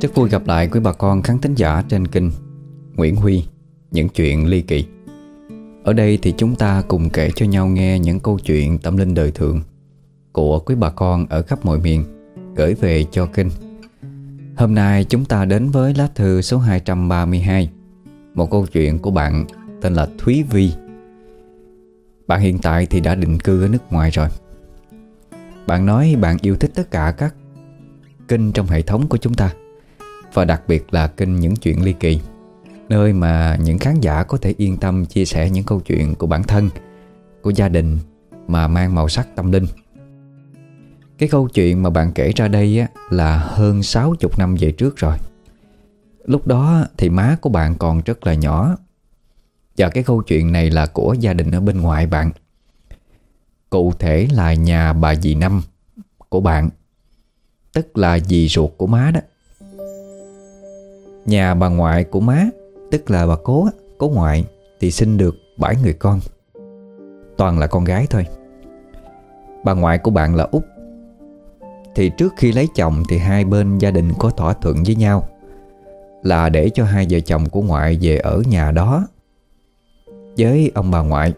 Rất vui gặp lại quý bà con khán thính giả trên kênh Nguyễn Huy, Những chuyện ly kỳ. Ở đây thì chúng ta cùng kể cho nhau nghe những câu chuyện tâm linh đời thường Của quý bà con ở khắp mọi miền, Gửi về cho kênh. Hôm nay chúng ta đến với lá thư số 232 Một câu chuyện của bạn tên là Thúy Vi. Bạn hiện tại thì đã định cư ở nước ngoài rồi. Bạn nói bạn yêu thích tất cả các kênh trong hệ thống của chúng ta. Và đặc biệt là kênh Những Chuyện Ly Kỳ Nơi mà những khán giả có thể yên tâm chia sẻ những câu chuyện của bản thân Của gia đình mà mang màu sắc tâm linh. Cái câu chuyện mà bạn kể ra đây á, là hơn 60 năm về trước rồi. Lúc đó thì má của bạn còn rất là nhỏ. Và cái câu chuyện này là của gia đình ở bên ngoài bạn. Cụ thể là nhà bà dì Năm của bạn Tức là dì ruột của má đó. Nhà bà ngoại của má, Tức là bà cố Cố ngoại, Thì sinh được 7 người con. Toàn là con gái thôi. Bà ngoại của bạn là út. Thì trước khi lấy chồng Thì hai bên gia đình có thỏa thuận với nhau, Là để cho hai vợ chồng của ngoại Về ở nhà đó Với ông bà ngoại,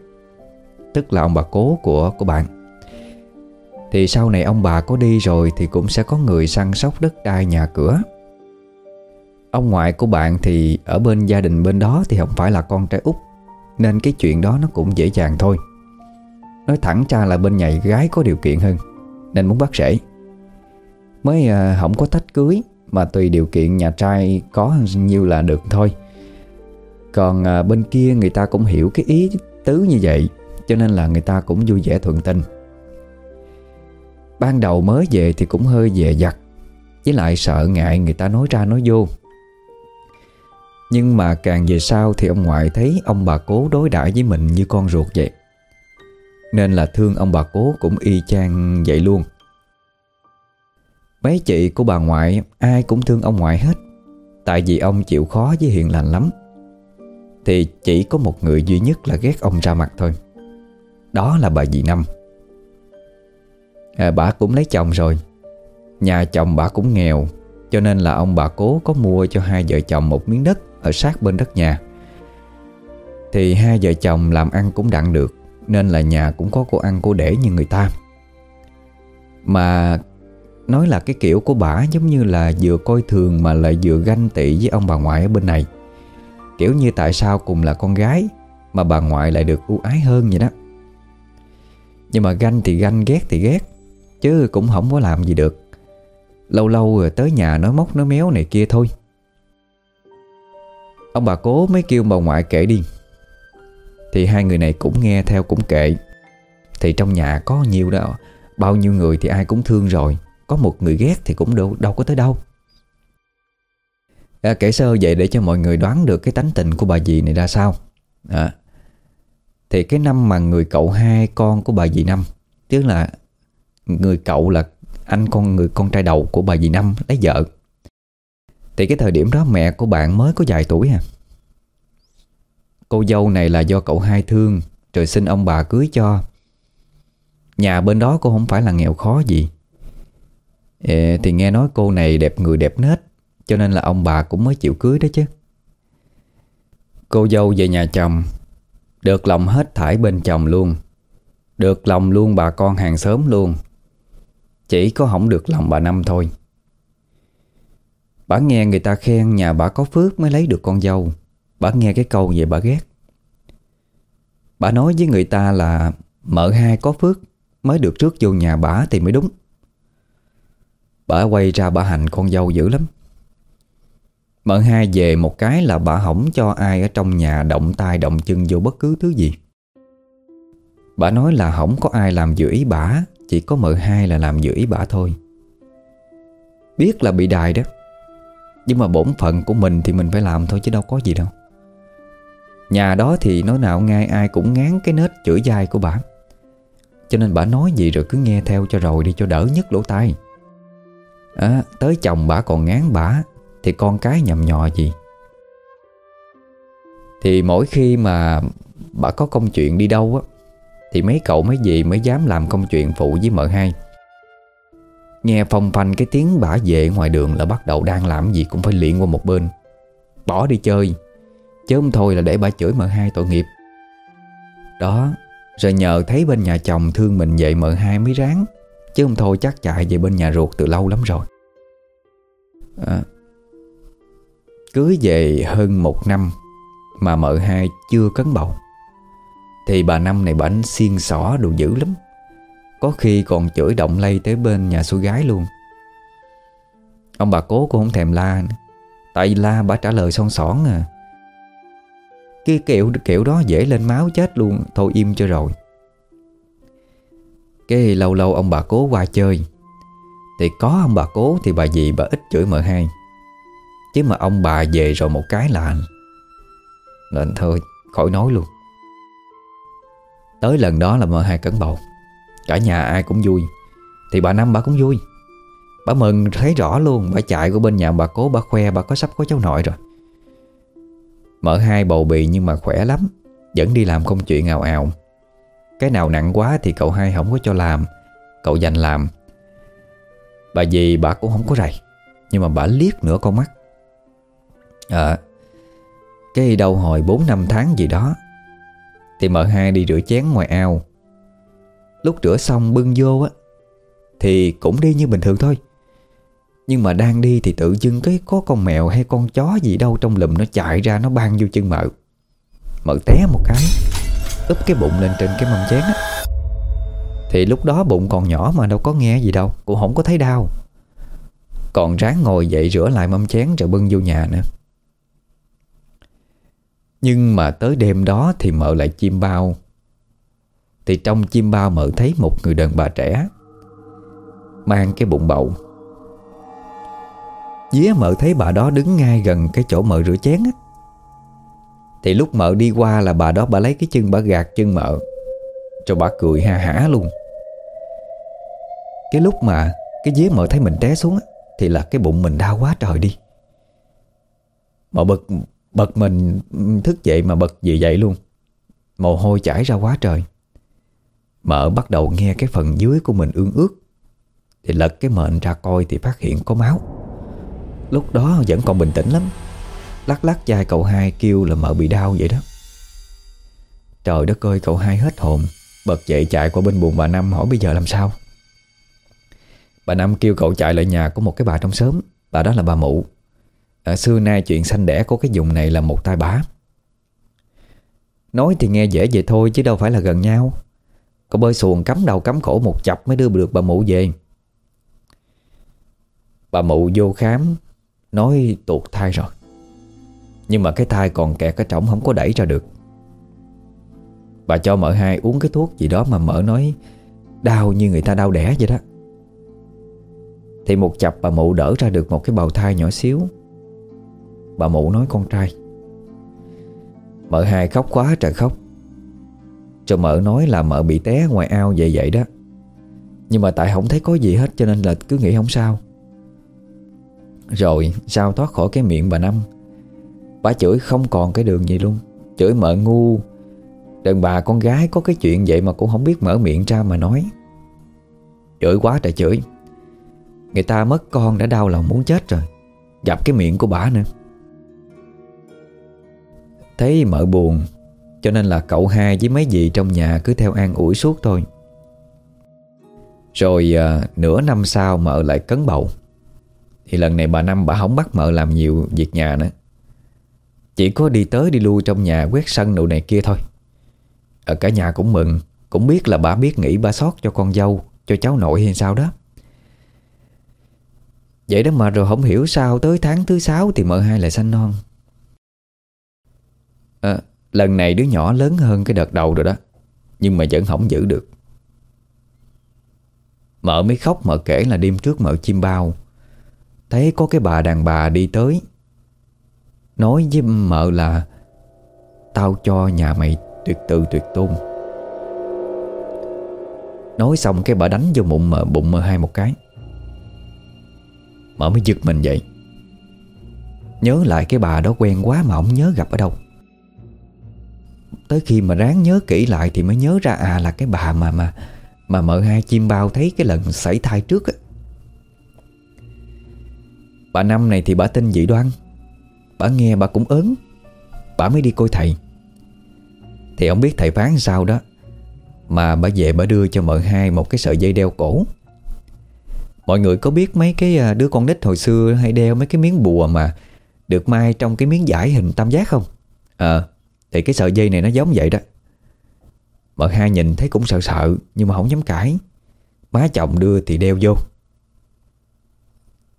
Tức là ông bà cố của của bạn. Thì sau này ông bà có đi rồi Thì cũng sẽ có người săn sóc đất đai nhà cửa. Ông ngoại của bạn thì ở bên gia đình bên đó thì không phải là con trai út Nên cái chuyện đó nó cũng dễ dàng thôi. Nói thẳng ra là bên nhà gái có điều kiện hơn Nên muốn bắt rễ Mới à, không có tách cưới Mà tùy điều kiện nhà trai có nhiêu là được thôi. Còn à, bên kia người ta cũng hiểu cái ý tứ như vậy Cho nên là người ta cũng vui vẻ thuận tình. Ban đầu mới về thì cũng hơi dè dặt Với lại sợ ngại người ta nói ra nói vô nhưng mà càng về sau thì ông ngoại thấy ông bà cố đối đãi với mình như con ruột vậy. Nên là thương ông bà cố cũng y chang vậy luôn. Mấy chị của bà ngoại ai cũng thương ông ngoại hết. Tại vì ông chịu khó với hiền lành lắm. Thì chỉ có một người duy nhất là ghét ông ra mặt thôi. Đó là bà dì Năm. À, Bà cũng lấy chồng rồi. Nhà chồng bà cũng nghèo Cho nên là ông bà cố có mua cho hai vợ chồng một miếng đất ở sát bên đất nhà. Thì hai vợ chồng làm ăn cũng đặng được, Nên là nhà cũng có cô ăn cô để như người ta. Mà nói là cái kiểu của bà giống như là vừa coi thường mà lại vừa ganh tị với ông bà ngoại ở bên này. Kiểu như tại sao cùng là con gái Mà bà ngoại lại được ưu ái hơn vậy đó. Nhưng mà ganh thì ganh, ghét thì ghét, Chứ cũng không có làm gì được. Lâu lâu rồi tới nhà nói móc nói méo này kia thôi. Ông bà cố mới kêu bà ngoại kể đi. Thì hai người này cũng nghe theo cũng kể, Thì trong nhà có nhiều đó Bao nhiêu người thì ai cũng thương rồi. Có một người ghét thì cũng đâu, đâu có tới đâu. À, Kể sơ vậy để cho mọi người đoán được Cái tánh tình của bà dì này ra sao. À, Thì cái năm mà người cậu hai con của bà dì Năm Tức là Người cậu là anh con người con trai đầu của bà dì Năm lấy vợ thì cái thời điểm đó mẹ của bạn mới có vài tuổi à Cô dâu này là do cậu hai thương Rồi xin ông bà cưới cho. Nhà bên đó cô không phải là nghèo khó gì. Ê, Thì nghe nói cô này đẹp người đẹp nết Cho nên là ông bà cũng mới chịu cưới đó chứ. Cô dâu về nhà chồng Được lòng hết thải bên chồng luôn. Được lòng luôn bà con hàng xóm luôn. Chỉ có không được lòng bà Năm thôi. Bà nghe người ta khen nhà bà có phước mới lấy được con dâu. Bà nghe cái câu vậy bà ghét. Bà nói với người ta là Mợ hai có phước Mới được trước vô nhà bà thì mới đúng. Bà quay ra bà hành con dâu dữ lắm. Mợ hai về một cái là bà hỏng cho ai ở trong nhà động tay động chân vô bất cứ thứ gì. Bà nói là hỏng có ai làm dự ý bà, Chỉ có mợ hai là làm dự ý bà thôi. Biết là bị đài đó nhưng mà bổn phận của mình thì mình phải làm thôi chứ đâu có gì đâu. Nhà đó thì nói nào ngay ai cũng ngán cái nết chửi dai của bà. Cho nên bà nói gì rồi cứ nghe theo cho rồi đi cho đỡ nhất lỗ tai. À, Tới chồng bà còn ngán bà Thì con cái nhầm nhò gì? Thì mỗi khi mà bà có công chuyện đi đâu á Thì mấy cậu mấy dì mới dám làm công chuyện phụ với mợ hai. Nghe phong phanh cái tiếng bả vệ ngoài đường là bắt đầu đang làm gì cũng phải liện qua một bên. Bỏ đi chơi. Chứ không thôi là để bà chửi mợ hai tội nghiệp. Đó Rồi nhờ thấy bên nhà chồng thương mình vậy mợ hai mới ráng. Chứ không thôi chắc chạy về bên nhà ruột từ lâu lắm rồi. À, Cưới về hơn một năm Mà mợ hai chưa cấn bầu. Thì bà Năm này bảnh xiên xỏ đồ dữ lắm. Có khi còn chửi động lây tới bên nhà xui gái luôn. Ông bà cố cũng không thèm la. Tại la bà trả lời son sỏn à. Cái kiểu kiểu đó dễ lên máu chết luôn, Thôi im cho rồi. Cái lâu lâu ông bà cố qua chơi. Thì có ông bà cố Thì bà gì bà ít chửi mợ hai Chứ mà ông bà về rồi một cái là Nên thôi, khỏi nói luôn. Tới lần đó là mợ hai cấn bầu. Cả nhà ai cũng vui. Thì bà Năm bà cũng vui. Bà mừng thấy rõ luôn Bà chạy qua bên nhà bà cố, bà khoe, bà có sắp có cháu nội rồi. Mở hai bầu bì nhưng mà khỏe lắm, Vẫn đi làm công chuyện ào ào. Cái nào nặng quá thì cậu hai không có cho làm, Cậu dành làm. Bà gì bà cũng không có rầy, Nhưng mà bà liếc nửa con mắt. À Cái đầu hồi 4 năm tháng gì đó, Thì mợ hai đi rửa chén ngoài ao. Lúc rửa xong bưng vô á, Thì cũng đi như bình thường thôi. Nhưng mà đang đi thì tự dưng cái có con mèo hay con chó gì đâu trong lùm nó chạy ra, nó bang vô chân mợ. Mợ té một cái, Úp cái bụng lên trên cái mâm chén á. Thì lúc đó bụng còn nhỏ mà đâu có nghe gì đâu, Cũng không có thấy đau. Còn ráng ngồi dậy rửa lại mâm chén rồi bưng vô nhà nữa. Nhưng mà tới đêm đó thì mợ lại chim bao thì trong chim bao mở thấy một người đàn bà trẻ, Mang cái bụng bầu. Día mợ thấy bà đó đứng ngay gần cái chỗ mợ rửa chén á. Thì lúc mợ đi qua là bà đó bà lấy cái chân bà gạt chân mợ Rồi bà cười ha hả luôn. Cái lúc mà cái dế mợ thấy mình té xuống á, Thì là cái bụng mình đau quá trời đi. Mợ bật bật mình thức dậy mà bật dậy dậy luôn. Mồ hôi chảy ra quá trời. Mợ bắt đầu nghe cái phần dưới của mình ương ướt Thì lật cái mệnh ra coi thì phát hiện có máu. Lúc đó vẫn còn bình tĩnh lắm. Lắc lắc chai cậu hai kêu là mợ bị đau vậy đó. Trời đất ơi cậu hai hết hồn Bật dậy chạy qua bên buồn bà Năm hỏi bây giờ làm sao? Bà Năm kêu cậu chạy lại nhà của một cái bà trong xóm Bà đó là bà Mụ. À, Xưa nay chuyện sanh đẻ của cái vùng này là một tai bá Nói thì nghe dễ vậy thôi chứ đâu phải là gần nhau cô bơi xuồng cắm đầu cắm cổ một chập mới đưa được bà Mụ về. Bà Mụ vô khám, Nói tuột thai rồi. Nhưng mà cái thai còn kẹt, cái trỏng không có đẩy ra được. Bà cho mợ hai uống cái thuốc gì đó mà mợ nói Đau như người ta đau đẻ vậy đó. Thì một chập bà mụ đỡ ra được một cái bào thai nhỏ xíu. Bà mụ nói con trai. Mợ hai khóc quá trời khóc. Rồi mợ nói là mợ bị té ngoài ao vậy vậy đó. Nhưng mà tại không thấy có gì hết, Cho nên là cứ nghĩ không sao. Rồi sao thoát khỏi cái miệng bà Năm? Bà chửi không còn cái đường gì luôn. Chửi mợ ngu. Đàn bà con gái có cái chuyện vậy mà cũng không biết mở miệng ra mà nói. Chửi quá trời chửi. Người ta mất con đã đau lòng muốn chết rồi. Gặp cái miệng của bà nữa. Thấy mợ buồn cho nên là cậu hai với mấy dì trong nhà Cứ theo an ủi suốt thôi. Rồi à, nửa năm sau mợ lại cấn bầu. Thì lần này bà Năm bà không bắt mợ làm nhiều việc nhà nữa. Chỉ có đi tới đi lui trong nhà quét sân đồ này kia thôi. Ở cả nhà cũng mừng Cũng biết là bà biết nghĩ bà sót cho con dâu Cho cháu nội hay sao đó. Vậy đó mà rồi không hiểu sao Tới tháng thứ sáu thì mợ hai lại sanh non. À, Lần này đứa nhỏ lớn hơn cái đợt đầu rồi đó. Nhưng mà vẫn không giữ được. Mợ mới khóc, mợ kể là đêm trước mợ chim bao. Thấy có cái bà đàn bà đi tới. Nói với mợ là, Tao cho nhà mày tuyệt tự tuyệt tôn. Nói xong cái bà đánh vô bụng mợ bụng mợ hai một cái. Mợ mới giật mình vậy Nhớ lại cái bà đó quen quá mà không nhớ gặp ở đâu. Tới khi mà ráng nhớ kỹ lại Thì mới nhớ ra à là cái bà mà mà Mà mợ hai chim bao thấy cái lần xảy thai trước á. Bà Năm này thì bà tin dị đoan. Bà nghe bà cũng ớn. Bà mới đi coi thầy. Thì ông biết thầy phán sao đó, Mà bà về bà đưa cho mợ hai Một cái sợi dây đeo cổ. Mọi người có biết mấy cái à, đứa con nít hồi xưa Hay đeo mấy cái miếng bùa mà Được mai trong cái miếng giải hình tam giác không? Ờ thì cái sợi dây này nó giống vậy đó. Mợ hai nhìn thấy cũng sợ sợ, Nhưng mà không dám cãi. Má chồng đưa thì đeo vô.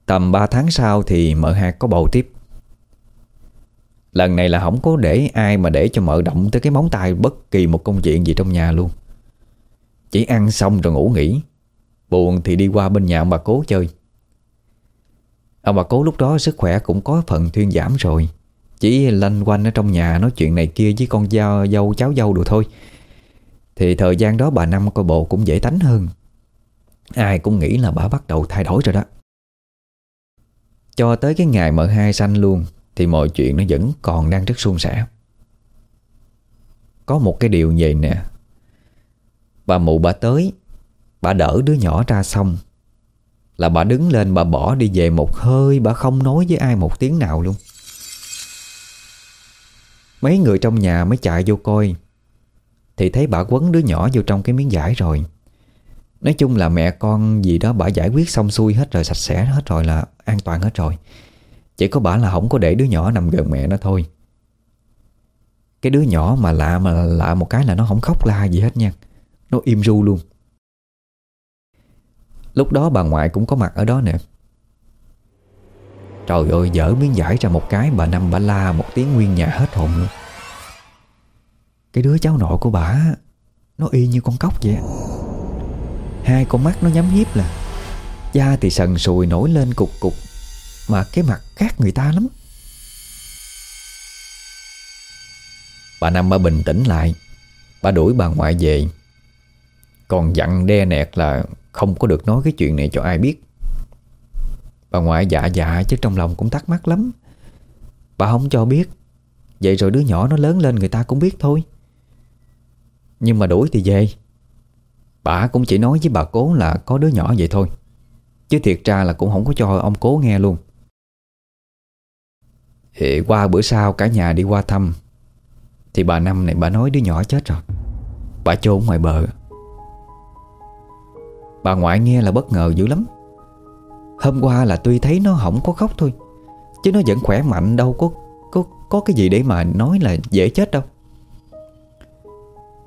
Tầm 3 tháng sau thì mợ hai có bầu tiếp. Lần này là không có để ai mà để cho mợ động tới cái móng tay bất kỳ một công chuyện gì trong nhà luôn. Chỉ ăn xong rồi ngủ nghỉ. Buồn thì đi qua bên nhà ông bà cố chơi. Ông bà cố lúc đó sức khỏe cũng có phần thuyên giảm rồi. Chỉ lanh quanh ở trong nhà nói chuyện này kia với con dâu, dâu cháu dâu được thôi. Thì thời gian đó bà Năm coi bộ cũng dễ tánh hơn. Ai cũng nghĩ là bà bắt đầu thay đổi rồi đó. Cho tới cái ngày mợ hai sanh luôn Thì mọi chuyện nó vẫn còn đang rất suôn sẻ. Có một cái điều vậy nè. Bà mụ bà tới Bà đỡ đứa nhỏ ra xong Là bà đứng lên bà bỏ đi về một hơi Bà không nói với ai một tiếng nào luôn. Mấy người trong nhà mới chạy vô coi. Thì thấy bà quấn đứa nhỏ vô trong cái miếng vải rồi. Nói chung là mẹ con gì đó bà giải quyết xong xuôi hết rồi, Sạch sẽ hết rồi là an toàn hết rồi. Chỉ có bà là không có để đứa nhỏ nằm gần mẹ nó thôi. Cái đứa nhỏ mà lạ mà lạ một cái là nó không khóc la gì hết nha. Nó im ru luôn. Lúc đó bà ngoại cũng có mặt ở đó nè. Trời ơi, dở miếng giải ra một cái Bà Năm bà la một tiếng nguyên nhà hết hồn luôn. Cái đứa cháu nội của bà Nó y như con cóc vậy Hai con mắt nó nhắm hiếp là Da thì sần sùi nổi lên cục cục, Mà cái mặt khác người ta lắm. Bà Năm bà bình tĩnh lại, Bà đuổi bà ngoại về. Còn dặn đe nẹt là Không có được nói cái chuyện này cho ai biết. Bà ngoại dạ dạ chứ trong lòng cũng thắc mắc lắm. Bà không cho biết. Vậy rồi đứa nhỏ nó lớn lên người ta cũng biết thôi. Nhưng mà đuổi thì về. Bà cũng chỉ nói với bà cố là có đứa nhỏ vậy thôi. Chứ thiệt ra là cũng không có cho ông cố nghe luôn. Thì qua bữa sau cả nhà đi qua thăm, Thì bà Năm này bà nói đứa nhỏ chết rồi. Bà chôn ngoài bờ. Bà ngoại nghe là bất ngờ dữ lắm. Hôm qua là tuy thấy nó không có khóc thôi, Chứ nó vẫn khỏe mạnh đâu, có có có cái gì để mà nói là dễ chết đâu.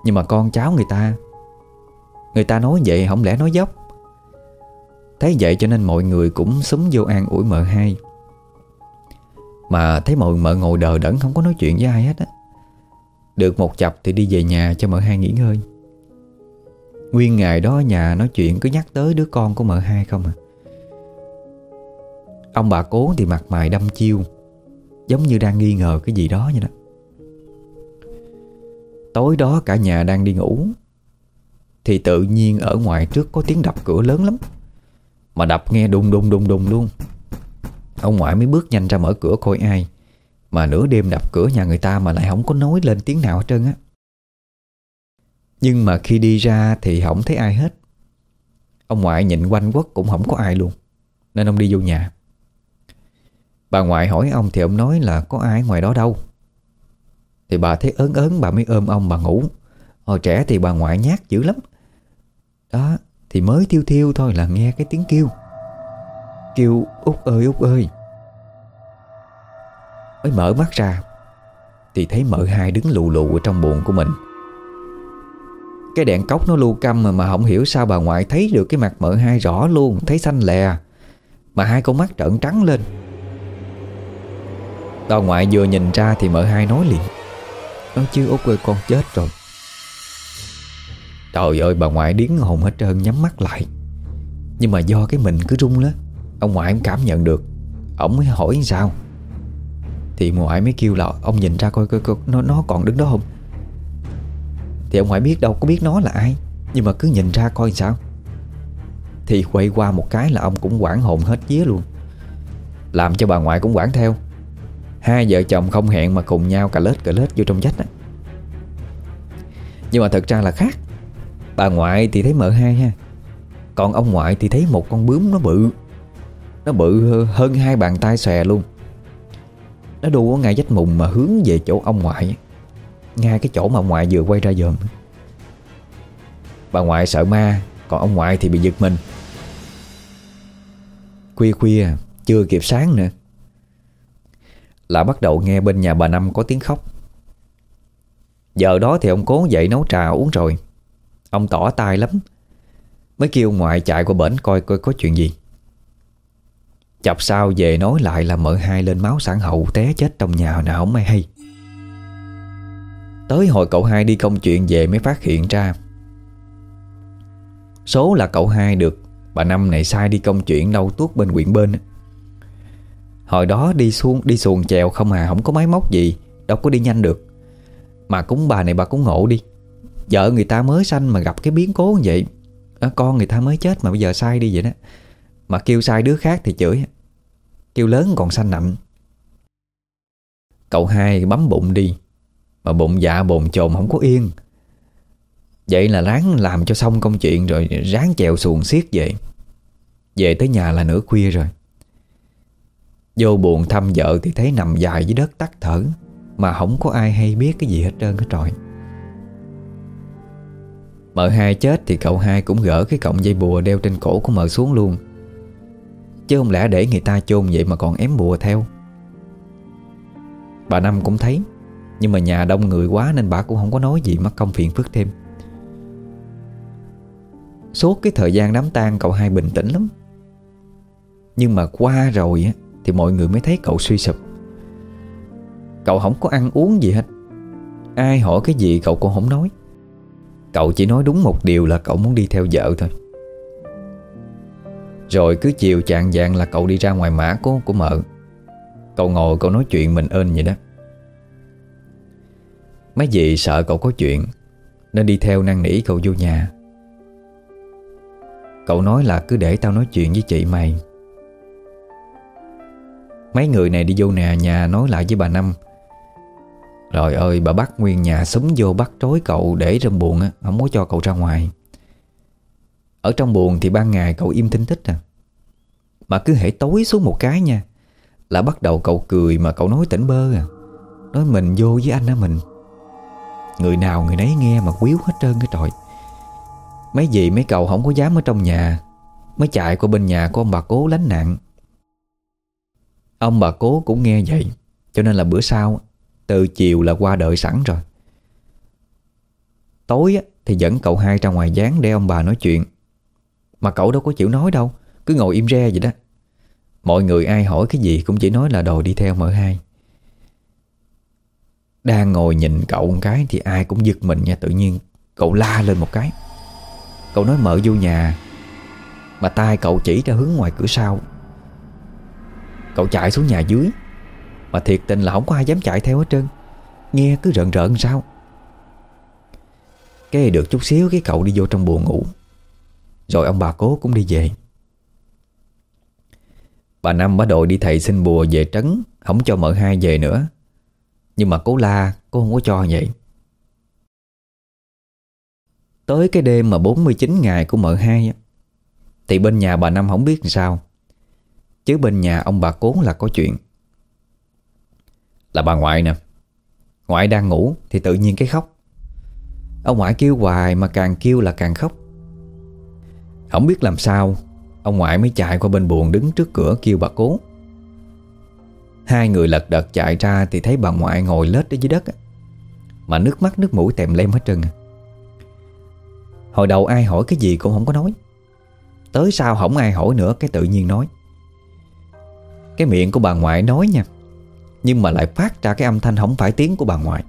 Nhưng mà con cháu người ta Người ta nói vậy không lẽ nói dốc? Thấy vậy cho nên mọi người cũng súng vô an ủi mợ hai. Mà thấy mọi, mợ ngồi đờ đẫn không có nói chuyện với ai hết á. Được một chập thì đi về nhà cho mợ hai nghỉ ngơi. Nguyên ngày đó nhà nói chuyện cứ nhắc tới đứa con của mợ hai không à. Ông bà cố thì mặt mày đâm chiêu. Giống như đang nghi ngờ cái gì đó vậy đó. Tối đó cả nhà đang đi ngủ, Thì tự nhiên ở ngoài trước có tiếng đập cửa lớn lắm. Mà đập nghe đùng đùng đùng đùng luôn. Ông ngoại mới bước nhanh ra mở cửa coi ai. Mà nửa đêm đập cửa nhà người ta mà lại không có nói lên tiếng nào hết trơn á. Nhưng mà khi đi ra thì không thấy ai hết. Ông ngoại nhìn quanh quất cũng không có ai luôn. Nên ông đi vô nhà. Bà ngoại hỏi ông thì ông nói là có ai ngoài đó đâu. Thì bà thấy ớn ớn bà mới ôm ông bà ngủ. Hồi trẻ thì bà ngoại nhát dữ lắm. Đó thì mới thiêu thiêu thôi là nghe cái tiếng kêu. Kêu út ơi út ơi. Mới mở mắt ra Thì thấy mợ hai đứng lù lù ở trong buồn của mình. Cái đèn cốc nó lu căm mà, mà không hiểu sao bà ngoại thấy được cái mặt mợ hai rõ luôn Thấy xanh lè. Mà hai con mắt trợn trắng lên. Bà ngoại vừa nhìn ra thì mợ hai nói liền. Nói chứ út ơi con chết rồi. Trời ơi bà ngoại điếng hồn hết trơn nhắm mắt lại. Nhưng mà do cái mình cứ rung đó Ông ngoại cũng cảm nhận được. Ông mới hỏi sao? Thì ngoại mới kêu là ông nhìn ra coi, coi, coi nó, nó còn đứng đó không? Thì ông ngoại biết đâu có biết nó là ai Nhưng mà cứ nhìn ra coi sao? Thì quay qua một cái là ông cũng quảng hồn hết vía luôn. Làm cho bà ngoại cũng quảng theo. Hai vợ chồng không hẹn mà cùng nhau cà lết cà lết vô trong dách á. Nhưng mà thật ra là khác. Bà ngoại thì thấy mợ hai ha. Còn ông ngoại thì thấy một con bướm nó bự. Nó bự hơn hai bàn tay xòe luôn. Nó đu ở ngay vách mùng mà hướng về chỗ ông ngoại. Ngay cái chỗ mà ông ngoại vừa quay ra giường Bà ngoại sợ ma, Còn ông ngoại thì bị giật mình. Khuya khuya, Chưa kịp sáng nữa. Là bắt đầu nghe bên nhà bà Năm có tiếng khóc. Giờ đó thì ông cố dậy nấu trà uống rồi. Ông tỏ tai lắm. Mới kêu ngoại chạy qua bển coi coi có chuyện gì. Chập sau về nói lại là mợ hai lên máu sản hậu té chết trong nhà nào không ai hay. Tới hồi cậu hai đi công chuyện về mới phát hiện ra. Số là cậu hai được Bà Năm này sai đi công chuyện đâu tuốt bên quyện bên. Hồi đó đi xuống, đi xuồng chèo không à Không có máy móc gì, Đâu có đi nhanh được. Mà cũng bà này bà cũng ngộ đi. Vợ người ta mới sanh mà gặp cái biến cố như vậy. Ờ, con người ta mới chết mà bây giờ sai đi vậy đó. Mà kêu sai đứa khác thì chửi. Kêu lớn còn sanh nặng. Cậu hai bấm bụng đi. Mà bụng dạ bồn chồn không có yên. Vậy là ráng làm cho xong công chuyện Rồi ráng chèo xuồng xiết về. Về tới nhà là nửa khuya rồi. Vô buồn thăm vợ thì thấy nằm dài dưới đất tắt thở, Mà không có ai hay biết cái gì hết trơn hết trọi. Mợ hai chết thì cậu hai cũng gỡ cái cọng dây bùa đeo trên cổ của mợ xuống luôn. Chứ không lẽ để người ta chôn vậy mà còn ém bùa theo? Bà Năm cũng thấy, Nhưng mà nhà đông người quá nên bà cũng không có nói gì mất công phiền phức thêm. Suốt cái thời gian đám tang, cậu hai bình tĩnh lắm. Nhưng mà qua rồi á thì mọi người mới thấy cậu suy sụp. Cậu không có ăn uống gì hết. Ai hỏi cái gì cậu cũng không nói. Cậu chỉ nói đúng một điều là cậu muốn đi theo vợ thôi. Rồi cứ chiều chạng dạng là cậu đi ra ngoài mã của, của mợ. Cậu ngồi cậu nói chuyện mình ơn vậy đó. Mấy dì sợ cậu có chuyện Nên đi theo năn nỉ cậu vô nhà. Cậu nói là cứ để tao nói chuyện với chị mày. Mấy người này đi vô nè, nhà nói lại với bà Năm. Rồi ơi, bà bắt nguyên nhà súng vô bắt trói cậu để trong buồn á, Không có cho cậu ra ngoài. Ở trong buồn thì ban ngày cậu im thinh thích à. Mà cứ hãy tối xuống một cái nha, Là bắt đầu cậu cười mà cậu nói tỉnh bơ à. Nói mình vô với anh á mình. Người nào người nấy nghe mà quýu hết trơn cái trời Mấy gì mấy cậu không có dám ở trong nhà. Mới chạy qua bên nhà của ông bà cố lánh nạn. Ông bà cố cũng nghe vậy, Cho nên là bữa sau, Từ chiều là qua đợi sẵn rồi. Tối thì dẫn cậu hai ra ngoài gián để ông bà nói chuyện. Mà cậu đâu có chịu nói đâu, Cứ ngồi im re vậy đó. Mọi người ai hỏi cái gì cũng chỉ nói là đồ đi theo mở hai. Đang ngồi nhìn cậu một cái Thì ai cũng giật mình nha, Tự nhiên cậu la lên một cái. Cậu nói mở vô nhà, Mà tay cậu chỉ ra hướng ngoài cửa sau. Cậu chạy xuống nhà dưới. Mà thiệt tình là không có ai dám chạy theo hết trơn. Nghe cứ rợn rợn sao? Cái được chút xíu cái cậu đi vô trong buồn ngủ. Rồi ông bà cố cũng đi về. Bà Năm bắt đội đi thầy xin bùa về trấn, Không cho mợ hai về nữa. Nhưng mà cố la Cô không có cho vậy. Tới cái đêm mà 49 ngày của mợ hai Thì bên nhà bà Năm không biết làm sao. Chứ bên nhà ông bà cố là có chuyện. Là bà ngoại nè. Ngoại đang ngủ thì tự nhiên cái khóc. Ông ngoại kêu hoài mà càng kêu là càng khóc. Không biết làm sao, Ông ngoại mới chạy qua bên buồn đứng trước cửa kêu bà cố. Hai người lật đật chạy ra thì thấy bà ngoại ngồi lết ở dưới đất Mà nước mắt nước mũi tèm lem hết trơn à. Hồi đầu ai hỏi cái gì cũng không có nói. Tới sau không ai hỏi nữa, Cái tự nhiên nói. Cái miệng của bà ngoại nói nha. Nhưng mà lại phát ra cái âm thanh Không phải tiếng của bà ngoại.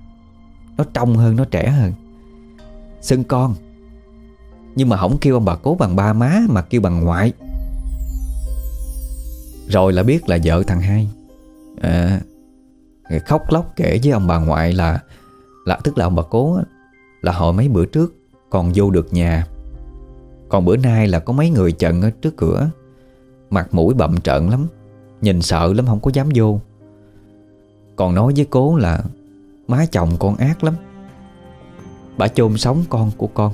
Nó trong hơn, nó trẻ hơn. Xưng con. Nhưng mà không kêu ông bà cố bằng ba má Mà kêu bằng ngoại. Rồi là biết là vợ thằng hai à, Khóc lóc kể với ông bà ngoại là là Tức là ông bà cố Là hồi mấy bữa trước còn vô được nhà. Còn bữa nay là có mấy người chận ở trước cửa Mặt mũi bậm trợn lắm. Nhìn sợ lắm không có dám vô. Còn nói với cố là Má chồng con ác lắm. Bà chôn sống con của con.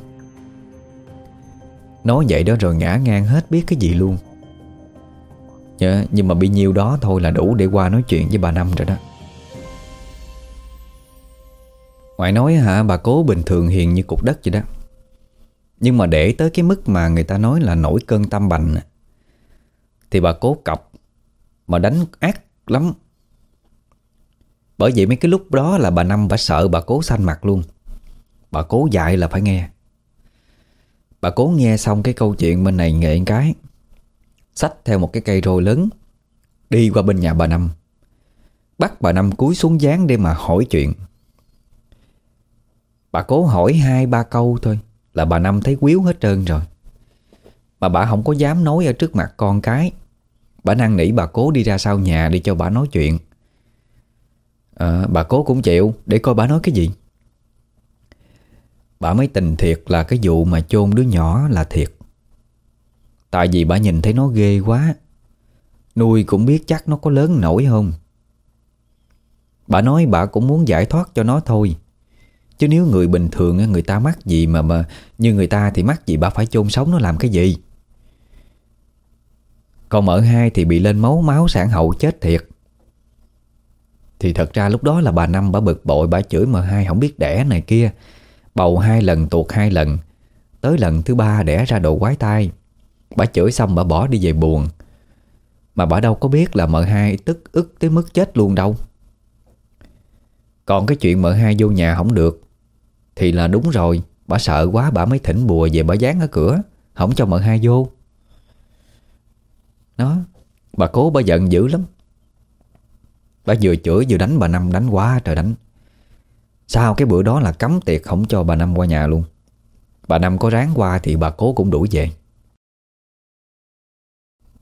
Nói vậy đó rồi ngã ngang hết biết cái gì luôn. Dạ, Nhưng mà bị nhiêu đó thôi là đủ để qua nói chuyện với bà Năm rồi đó. Ngoại nói hả bà cố bình thường hiền như cục đất vậy đó. Nhưng mà để tới cái mức mà người ta nói là nổi cơn tâm bành Thì bà cố cọc mà đánh ác lắm. Bởi vậy mấy cái lúc đó là bà Năm bà sợ bà cố xanh mặt luôn. Bà cố dạy là phải nghe. Bà cố nghe xong cái câu chuyện bên này nghệ cái. Xách theo một cái cây roi lớn, Đi qua bên nhà bà Năm. Bắt bà Năm cúi xuống dáng để mà hỏi chuyện. Bà cố hỏi hai ba câu thôi, Là bà Năm thấy quýu hết trơn rồi. Mà bà không có dám nói ở trước mặt con cái. Bà năn nỉ bà cố đi ra sau nhà Đi cho bà nói chuyện. À, Bà cố cũng chịu Để coi bà nói cái gì. Bà mới tình thiệt là cái vụ mà chôn đứa nhỏ là thiệt. Tại vì bà nhìn thấy nó ghê quá Nuôi cũng biết chắc nó có lớn nổi không. Bà nói bà cũng muốn giải thoát cho nó thôi Chứ nếu người bình thường người ta mắc gì mà mà Như người ta thì mắc gì bà phải chôn sống nó làm cái gì. Còn mợ hai thì bị lên máu máu sản hậu chết thiệt. Thì thật ra lúc đó là bà Năm bà bực bội, Bà chửi mợ hai không biết đẻ này kia. Bầu hai lần, tuột hai lần. Tới lần thứ ba đẻ ra đồ quái tai. Bà chửi xong bà bỏ đi về buồn. Mà bà đâu có biết là mợ hai tức ức tới mức chết luôn đâu. Còn cái chuyện mợ hai vô nhà không được, Thì là đúng rồi, Bà sợ quá bà mới thỉnh bùa về bà dán ở cửa, Không cho mợ hai vô nó Bà cố bà giận dữ lắm. Bà vừa chửi vừa đánh bà Năm, đánh quá trời đánh. Sau cái bữa đó là cấm tiệc không cho bà Năm qua nhà luôn. Bà Năm có ráng qua thì bà cố cũng đuổi về.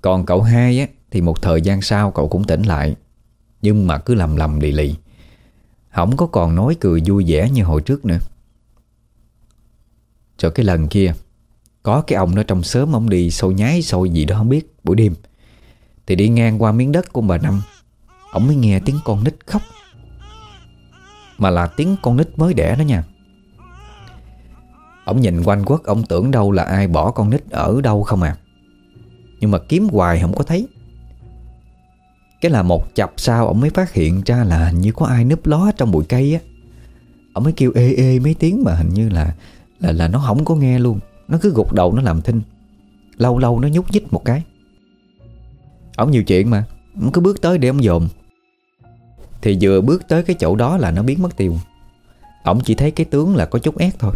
Còn cậu hai á, Thì một thời gian sau cậu cũng tỉnh lại. Nhưng mà cứ lầm lầm lì lì. Không có còn nói cười vui vẻ như hồi trước nữa. Cho cái lần kia có cái ông nó trong sớm Ông đi sôi nhái sôi gì đó không biết, Buổi đêm. Thì đi ngang qua miếng đất của bà Năm. Ông mới nghe tiếng con nít khóc. Mà là tiếng con nít mới đẻ đó nha. Ông nhìn quanh quất, Ông tưởng đâu là ai bỏ con nít ở đâu không à. Nhưng mà kiếm hoài không có thấy. Cái là một chập sau Ông mới phát hiện ra là hình như có ai núp ló trong bụi cây á. Ông mới kêu ê ê mấy tiếng mà hình như là Là là nó không có nghe luôn. Nó cứ gục đầu nó làm thinh. Lâu lâu nó nhúc nhích một cái. Ông nhiều chuyện mà, Ông cứ bước tới để ông dồn. Thì vừa bước tới cái chỗ đó là nó biến mất tiêu. Ông chỉ thấy cái tướng là có chút ép thôi.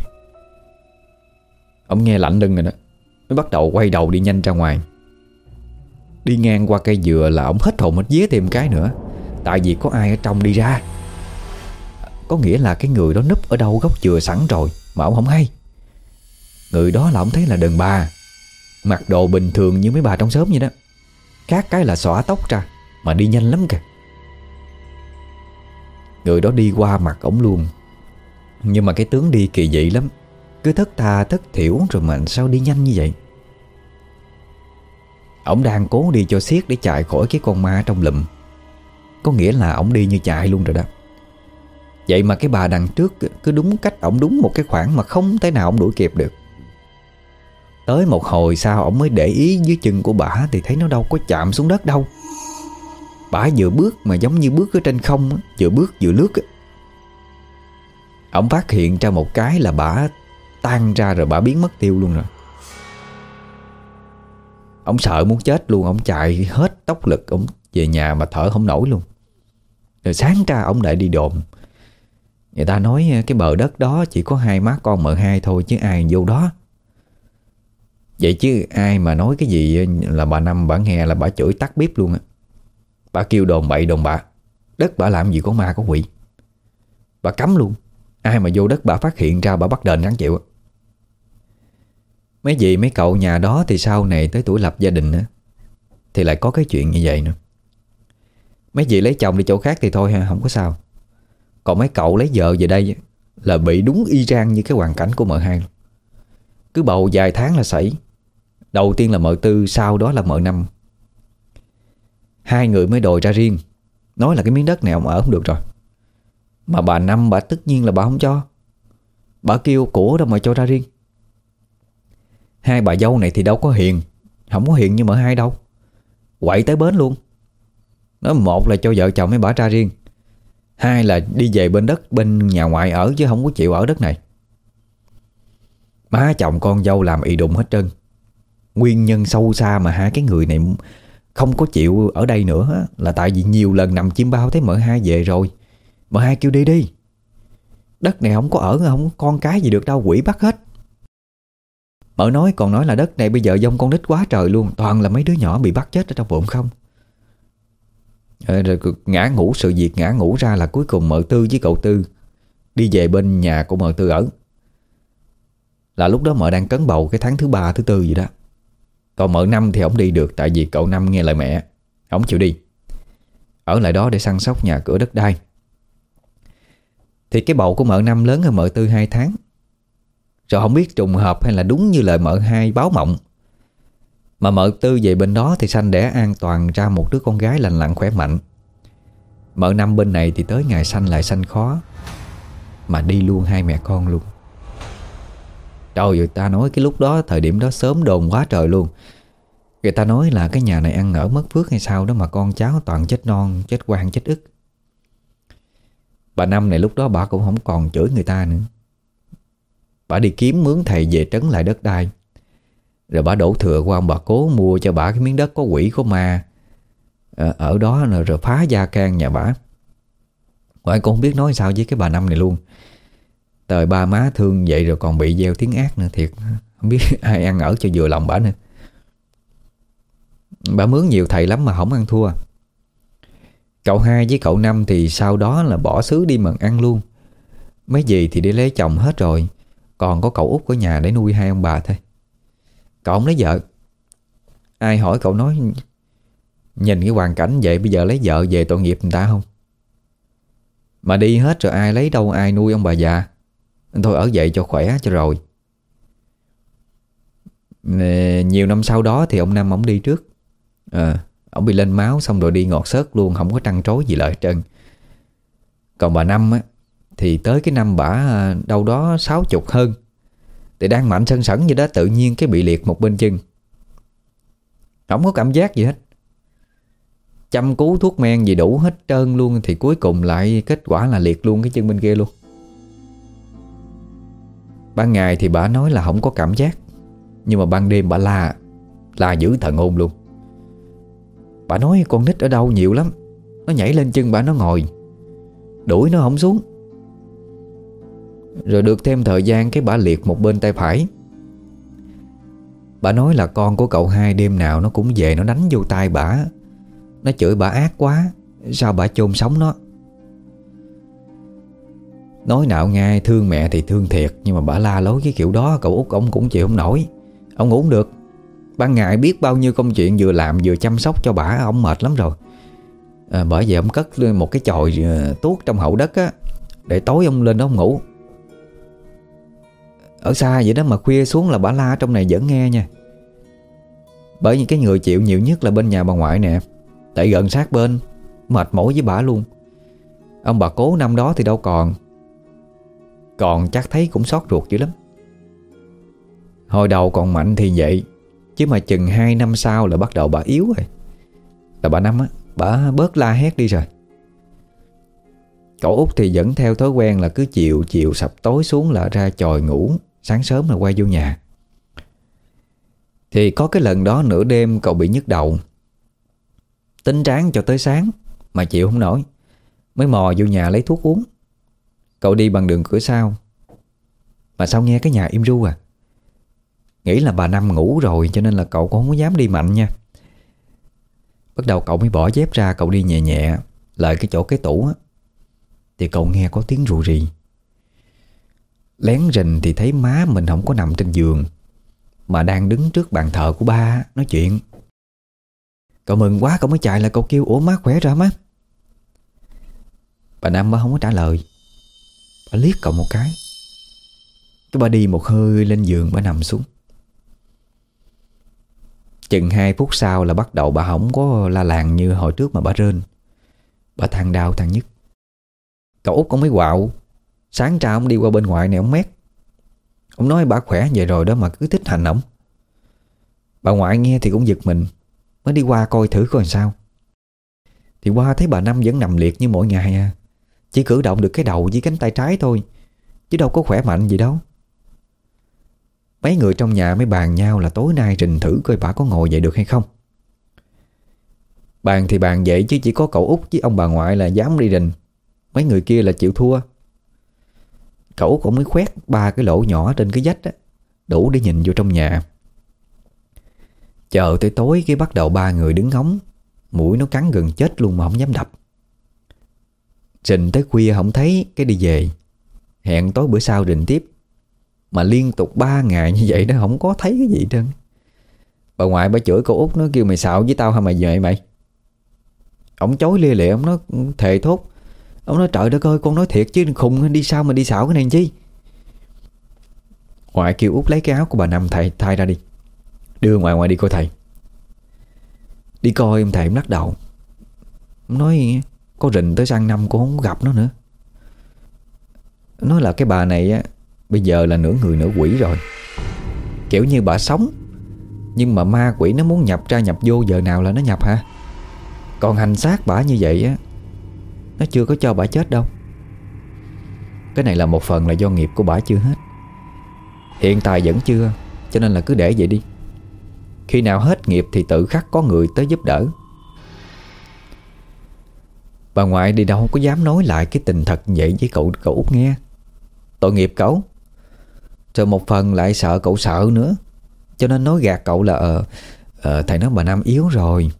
Ông nghe lạnh lưng rồi đó, Mới bắt đầu quay đầu đi nhanh ra ngoài. Đi ngang qua cây dừa là ông hết hồn hết vía thêm cái nữa. Tại vì có ai ở trong đi ra. Có nghĩa là cái người đó núp ở đâu góc dừa sẵn rồi Mà ông không hay. Người đó là ông thấy là đàn bà. Mặc đồ bình thường như mấy bà trong xóm vậy đó. Các cái là xõa tóc ra, Mà đi nhanh lắm kìa. Người đó đi qua mặt ổng luôn. Nhưng mà cái tướng đi kỳ dị lắm. Cứ thất tha, thất thiểu Rồi mà sao đi nhanh như vậy? Ổng đang cố đi cho xiết Để chạy khỏi cái con ma trong lụm Có nghĩa là ổng đi như chạy luôn rồi đó. Vậy mà cái bà đằng trước Cứ đúng cách ổng đúng một cái khoảng Mà không thể nào ổng đuổi kịp được. Tới một hồi sau ổng mới để ý dưới chân của bà Thì thấy nó đâu có chạm xuống đất đâu. Bà vừa bước mà giống như bước ở trên không Vừa bước vừa lướt Ông phát hiện ra một cái là bà tan ra rồi bà biến mất tiêu luôn rồi. Ông sợ muốn chết luôn, Ông chạy hết tốc lực, Ông về nhà mà thở không nổi luôn. Rồi sáng ra ông lại đi đồn. Người ta nói, cái bờ đất đó Chỉ có hai má con mợ hai thôi Chứ ai vô đó. Vậy chứ ai mà nói cái gì Là bà Năm bà nghe là bà chửi tắt bếp luôn á. Bà kêu đồn bậy đồn bạ. Đất bà làm gì có ma có quỷ. Bà cấm luôn. Ai mà vô đất bà phát hiện ra bà bắt đền ráng chịu Mấy dì mấy cậu nhà đó Thì sau này tới tuổi lập gia đình á, Thì lại có cái chuyện như vậy nữa. Mấy dì lấy chồng đi chỗ khác thì thôi ha Không có sao. Còn mấy cậu lấy vợ về đây Là bị đúng y chang như cái hoàn cảnh của mợ hai Cứ bầu vài tháng là xảy Đầu tiên là mợ tư, Sau đó là mợ năm. Hai người mới đòi ra riêng. Nói là cái miếng đất này ông ở không được rồi. Mà bà Năm, bà tất nhiên là bà không cho. Bà kêu của đâu mà cho ra riêng. Hai bà dâu này thì đâu có hiền. Không có hiền như mợ hai đâu. Quậy tới bến luôn. Nói một là cho vợ chồng mấy bà ra riêng. Hai là đi về bên đất, Bên nhà ngoại ở chứ không có chịu ở đất này. Má chồng con dâu làm y đụng hết trơn. Nguyên nhân sâu xa mà hai cái người này Không có chịu ở đây nữa Là tại vì nhiều lần nằm chim bao Thấy mợ hai về rồi. Mợ hai kêu đi đi. Đất này không có ở, Không có con cái gì được đâu, quỷ bắt hết. Mợ nói, còn nói là đất này bây giờ dông con nít quá trời luôn, Toàn là mấy đứa nhỏ bị bắt chết ở trong bụng không? Ờ, rồi ngã ngủ, sự việc ngã ngủ ra là cuối cùng mợ tư với cậu tư Đi về bên nhà của mợ tư ở. Là lúc đó mợ đang cấn bầu cái tháng thứ ba, thứ tư gì đó. Còn mợ năm thì ổng đi được, Tại vì cậu năm nghe lời mẹ. Ổng chịu đi. Ở lại đó để săn sóc nhà cửa đất đai. Thì cái bầu của mợ năm lớn hơn mợ tư 2 tháng. Rồi không biết trùng hợp hay là đúng như lời mợ hai báo mộng. Mà mợ tư về bên đó thì sanh đẻ an toàn ra một đứa con gái lành lặn khỏe mạnh. Mợ năm bên này thì tới ngày sanh lại sanh khó. Mà đi luôn hai mẹ con luôn. Trời ơi, ta nói cái lúc đó, Thời điểm đó sớm đồn quá trời luôn. Người ta nói là cái nhà này ăn ở mất phước hay sao đó Mà con cháu toàn chết non, Chết quan chết ức. Bà Năm này lúc đó bà cũng không còn chửi người ta nữa. Bà đi kiếm mướn thầy về trấn lại đất đai. Rồi bà đổ thừa qua ông bà cố mua cho bà cái miếng đất có quỷ có ma. Ờ, ở đó rồi phá gia can nhà bà. Bà cũng không biết nói sao với cái bà Năm này luôn. Tời ba má thương vậy rồi còn bị gieo tiếng ác nữa, thiệt. Không biết ai ăn ở cho vừa lòng bà nữa. Bà mướn nhiều thầy lắm mà không ăn thua. Cậu hai với cậu năm thì sau đó là bỏ xứ đi mần ăn luôn. Mấy gì thì đi lấy chồng hết rồi, còn có cậu út ở nhà để nuôi hai ông bà thôi. Cậu không lấy vợ. Ai hỏi cậu nói, Nhìn cái hoàn cảnh vậy bây giờ lấy vợ về tội nghiệp người ta không? Mà đi hết rồi ai lấy đâu, ai nuôi ông bà già. Thôi ở vậy cho khỏe cho rồi. Nhiều năm sau đó thì ông Năm ông đi trước. Ờ, à, Ông bị lên máu xong rồi đi ngọt sớt luôn Không có trăn trối gì lại trơn. Còn bà Năm á thì tới cái năm bả à, đâu đó sáu chục hơn Thì đang mạnh sân sẩn như đó Tự nhiên cái bị liệt một bên chân. Không có cảm giác gì hết. Chăm cứu thuốc men gì đủ hết trơn luôn Thì cuối cùng lại kết quả là liệt luôn cái chân bên kia luôn. Ban ngày thì bà nói là không có cảm giác. Nhưng mà ban đêm bà la La giữ thần hôn luôn. Bà nói con nít ở đâu nhiều lắm, Nó nhảy lên chân bà, nó ngồi. Đuổi nó không xuống. Rồi được thêm thời gian cái bà liệt một bên tay phải. Bà nói là con của cậu hai đêm nào nó cũng về, nó đánh vô tay bà. Nó chửi bà ác quá, Sao bà chôn sống nó? Nói nào nghe thương mẹ thì thương thiệt Nhưng mà bà la lối cái kiểu đó Cậu út ông cũng chịu không nổi. Ông ngủ được. Ban ngày biết bao nhiêu công chuyện vừa làm vừa chăm sóc cho bà Ông mệt lắm rồi. À, Bởi vậy ông cất một cái chòi à, tuốt trong hậu đất á Để tối ông lên đó ông ngủ. Ở xa vậy đó mà khuya xuống là bà la trong này vẫn nghe nha. Bởi vì cái người chịu nhiều nhất là bên nhà bà ngoại nè. Tại gần sát bên Mệt mỏi với bà luôn. Ông bà cố năm đó thì đâu còn. Còn chắc thấy cũng sót ruột dữ lắm. Hồi đầu còn mạnh thì vậy, Chứ mà chừng 2 năm sau là bắt đầu bà yếu rồi. Là bà Năm á, Bà bớt la hét đi rồi. Cậu út thì vẫn theo thói quen là cứ chiều chiều sập tối xuống là ra tròi ngủ, Sáng sớm là quay vô nhà. Thì có cái lần đó nửa đêm cậu bị nhức đầu. Tính tráng cho tới sáng, Mà chịu không nổi. Mới mò vô nhà lấy thuốc uống. Cậu đi bằng đường cửa sau. Mà sao nghe cái nhà im ru à? Nghĩ là bà Năm ngủ rồi, Cho nên là cậu cũng không có dám đi mạnh nha. Bắt đầu cậu mới bỏ dép ra, Cậu đi nhẹ nhẹ, Lại cái chỗ cái tủ á. Thì cậu nghe có tiếng rù rì. Lén rình thì thấy má mình không có nằm trên giường, Mà đang đứng trước bàn thờ của ba Nói chuyện. Cậu mừng quá, cậu mới chạy là cậu kêu, Ủa, má khỏe rồi, má? Bà Năm mới không có trả lời. Bà liếc cậu một cái. Cái bà đi một hơi lên giường bà nằm xuống. Chừng 2 phút sau là bắt đầu bà không có la làng như hồi trước mà bà rên. Bà than đau than nhức. Cậu út cũng mới quạo. Sáng ra ông đi qua bên ngoài này ông mét. Ông nói bà khỏe vậy rồi đó mà cứ thích hành ổng. Bà ngoại nghe thì cũng giật mình. Mới đi qua coi thử coi sao. Thì qua thấy bà Năm vẫn nằm liệt như mỗi ngày à. Chỉ cử động được cái đầu với cánh tay trái thôi, Chứ đâu có khỏe mạnh gì đâu. Mấy người trong nhà mới bàn nhau là tối nay trình thử coi bà có ngồi dậy được hay không. Bàn thì bàn vậy chứ chỉ có cậu út với ông bà ngoại là dám đi rình. Mấy người kia là chịu thua. Cậu cũng mới khoét ba cái lỗ nhỏ trên cái dách á, Đủ để nhìn vô trong nhà. Chờ tới tối cái bắt đầu ba người đứng ngóng, Mũi nó cắn gần chết luôn mà không dám đập trình tới khuya không thấy cái đi về. Hẹn tối bữa sau rình tiếp. Mà liên tục ba ngày như vậy nó không có thấy cái gì trơn. Bà ngoại bà chửi cô út, nó kêu mày xạo với tao hay mày vậy mày. Ông chối lia lịa, ông nó thề thốt. Ông nói, trời đất ơi, con nói thiệt chứ, khùng đi sao mà đi xạo cái này chi? Ngoại kêu út lấy cái áo của bà Năm thầy thay ra đi. Đưa ngoại ngoại đi coi thầy. Đi coi ông thầy em lắc đầu. Ông nói có rình tới sang năm cô không gặp nó nữa. Nói là cái bà này á, Bây giờ là nửa người nửa quỷ rồi. Kiểu như bà sống, Nhưng mà ma quỷ nó muốn nhập ra nhập vô giờ nào là nó nhập hả? Còn hành xác bà như vậy á, Nó chưa có cho bà chết đâu. Cái này là một phần là do nghiệp của bà chưa hết. Hiện tại vẫn chưa, Cho nên là cứ để vậy đi. Khi nào hết nghiệp thì tự khắc có người tới giúp đỡ. Bà ngoại đi đâu có dám nói lại cái tình thật vậy với cậu cậu út nghe. Tội nghiệp cậu. Rồi một phần lại sợ cậu sợ nữa. Cho nên nói gạt cậu là ờ, ờ Thầy nói bà Năm yếu rồi.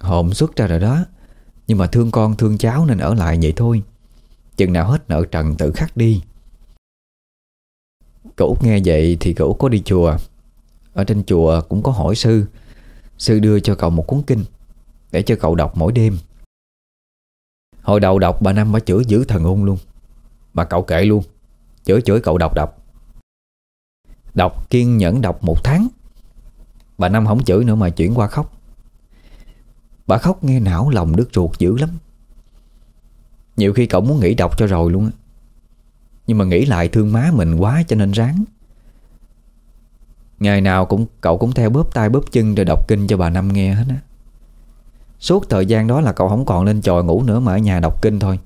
Hồn xuất ra rồi đó. Nhưng mà thương con thương cháu nên ở lại vậy thôi. Chừng nào hết nợ trần tự khắc đi. Cậu nghe vậy thì cậu có đi chùa. Ở trên chùa cũng có hỏi sư. Sư đưa cho cậu một cuốn kinh Để cho cậu đọc mỗi đêm. Hồi đầu đọc bà Năm bà chửi giữ thần ung luôn. Mà cậu kệ luôn. Chửi chửi cậu đọc đọc. Đọc kiên nhẫn đọc một tháng. Bà Năm không chửi nữa mà chuyển qua khóc. Bà khóc nghe não lòng đứt ruột dữ lắm. Nhiều khi cậu muốn nghỉ đọc cho rồi luôn Nhưng mà nghĩ lại thương má mình quá cho nên ráng. Ngày nào cũng, cậu cũng theo bóp tay bóp chân Rồi đọc kinh cho bà Năm nghe hết á. Suốt thời gian đó là cậu không còn lên tròi ngủ nữa Mà ở nhà đọc kinh thôi.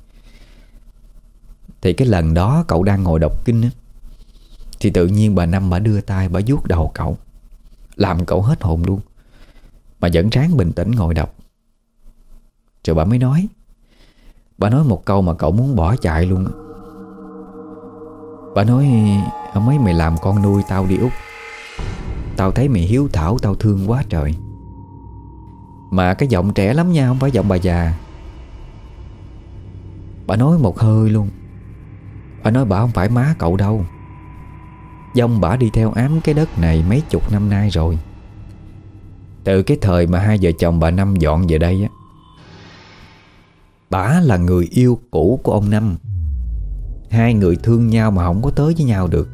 Thì cái lần đó cậu đang ngồi đọc kinh á, Thì tự nhiên bà Năm bà đưa tay bà vuốt đầu cậu, Làm cậu hết hồn luôn. Mà vẫn ráng bình tĩnh ngồi đọc. Rồi bà mới nói, Bà nói một câu mà cậu muốn bỏ chạy luôn Bà nói Mấy mày làm con nuôi tao đi út Tao thấy mày hiếu thảo, tao thương quá trời. Mà cái giọng trẻ lắm nha, Không phải giọng bà già. Bà nói một hơi luôn. Bà nói bà không phải má cậu đâu. Dông bà đi theo ám cái đất này Mấy chục năm nay rồi. Từ cái thời mà hai vợ chồng bà Năm dọn về đây á, Bà là người yêu cũ của ông Năm. Hai người thương nhau mà không có tới với nhau được.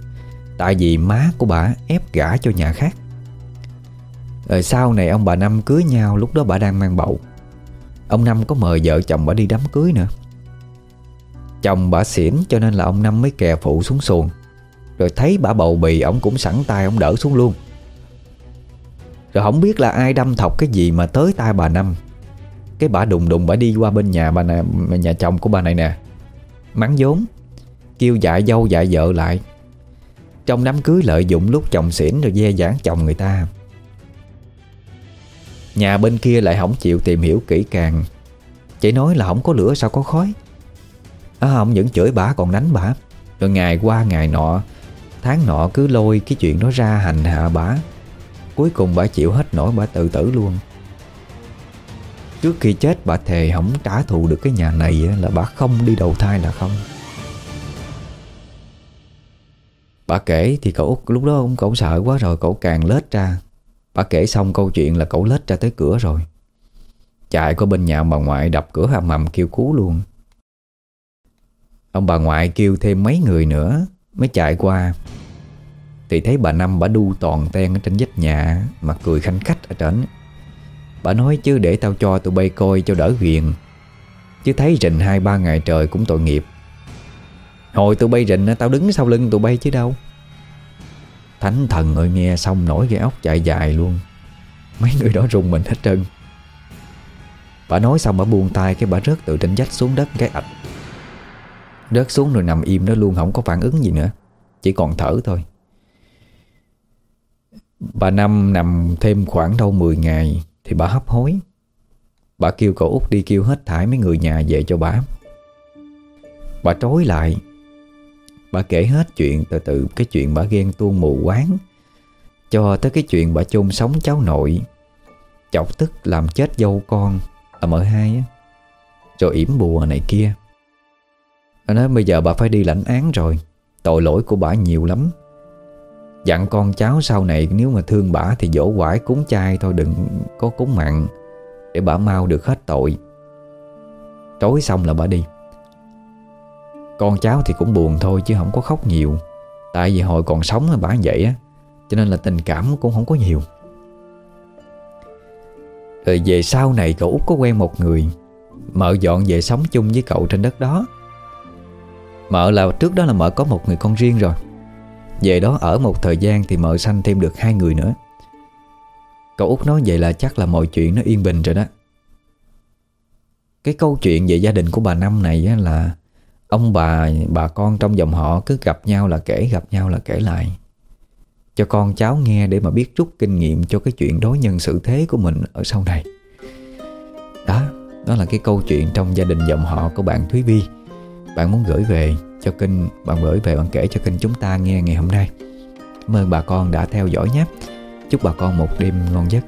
Tại vì má của bà ép gả cho nhà khác. Rồi sau này ông bà Năm cưới nhau Lúc đó bà đang mang bầu. Ông Năm có mời vợ chồng bà đi đám cưới nữa. Chồng bà xỉn cho nên là ông Năm mới kè phụ xuống xuồng. Rồi thấy bà bầu bì Ông cũng sẵn tay ông đỡ xuống luôn. Rồi không biết là ai đâm thọc cái gì mà tới tay bà Năm. Cái bà đùng đùng bà đi qua bên nhà bà này, nhà chồng của bà này nè. Mắng vốn Kêu dạy dâu dạy vợ lại. Trong đám cưới lợi dụng lúc chồng xỉn Rồi dè dãn chồng người ta. Nhà bên kia lại không chịu tìm hiểu kỹ càng. Chỉ nói là không có lửa sao có khói. À, Không những chửi bả còn đánh bả. Rồi ngày qua ngày nọ Tháng nọ cứ lôi cái chuyện đó ra hành hạ bả. Cuối cùng bà chịu hết nổi bà tự tử luôn. Trước khi chết bà thề không trả thù được cái nhà này Là bà không đi đầu thai là không. Bà kể thì cậu lúc đó ông cậu sợ quá rồi Cậu càng lết ra. Bà kể xong câu chuyện là cậu lết ra tới cửa rồi. Chạy qua bên nhà bà ngoại đập cửa hầm hầm kêu cứu luôn. Ông bà ngoại kêu thêm mấy người nữa Mới chạy qua. Thì thấy bà Năm bà đu toàn ten ở trên vách nhà Mà cười khanh khách ở trên. Bà nói chứ để tao cho tụi bay coi cho đỡ ghiền. Chứ thấy rình hai ba ngày trời cũng tội nghiệp. Hồi tụi bay rình tao đứng sau lưng tụi bay chứ đâu. Thánh thần ơi, nghe xong nổi cái óc chạy dài luôn. Mấy người đó rùng mình hết trơn. Bà nói xong bà buông tay Cái bà rớt từ trên dách xuống đất cái ạch. Rớt xuống rồi nằm im đó luôn, Không có phản ứng gì nữa. Chỉ còn thở thôi. Bà Năm nằm thêm khoảng đâu 10 ngày Thì bà hấp hối. Bà kêu cậu út đi kêu hết thải mấy người nhà về cho bà. Bà trối lại. Bà kể hết chuyện từ từ, Cái chuyện bà ghen tuông mù quáng, Cho tới cái chuyện bà chôn sống cháu nội. Chọc tức làm chết dâu con Ở mở hai á Rồi yểm bùa này kia. Nó nói, bây giờ bà phải đi lãnh án rồi, Tội lỗi của bà nhiều lắm. Dặn con cháu sau này Nếu mà thương bà thì dỗ quải cúng chay thôi, Đừng có cúng mặn, Để bà mau được hết tội. Tối xong là bà đi. Con cháu thì cũng buồn thôi Chứ không có khóc nhiều. Tại vì hồi còn sống là bà vậy á, Cho nên là tình cảm cũng không có nhiều. Rồi về sau này cậu út có quen một người Mợ dọn về sống chung với cậu trên đất đó. Mợ là trước đó là mợ có một người con riêng rồi. Về đó ở một thời gian thì mợ sanh thêm được hai người nữa. Cậu út nói vậy là chắc là mọi chuyện nó yên bình rồi đó. Cái câu chuyện về gia đình của bà Năm này là Ông bà, bà con trong dòng họ cứ gặp nhau là kể, gặp nhau là kể lại. Cho con cháu nghe để mà biết rút kinh nghiệm cho cái chuyện đối nhân xử thế của mình ở sau này. Đó, đó là cái câu chuyện trong gia đình dòng họ của bạn Thúy Vi. Bạn muốn gửi về cho kênh, bạn gửi về bạn kể cho kênh chúng ta nghe ngày hôm nay. Cảm ơn bà con đã theo dõi nhé. Chúc bà con một đêm ngon giấc.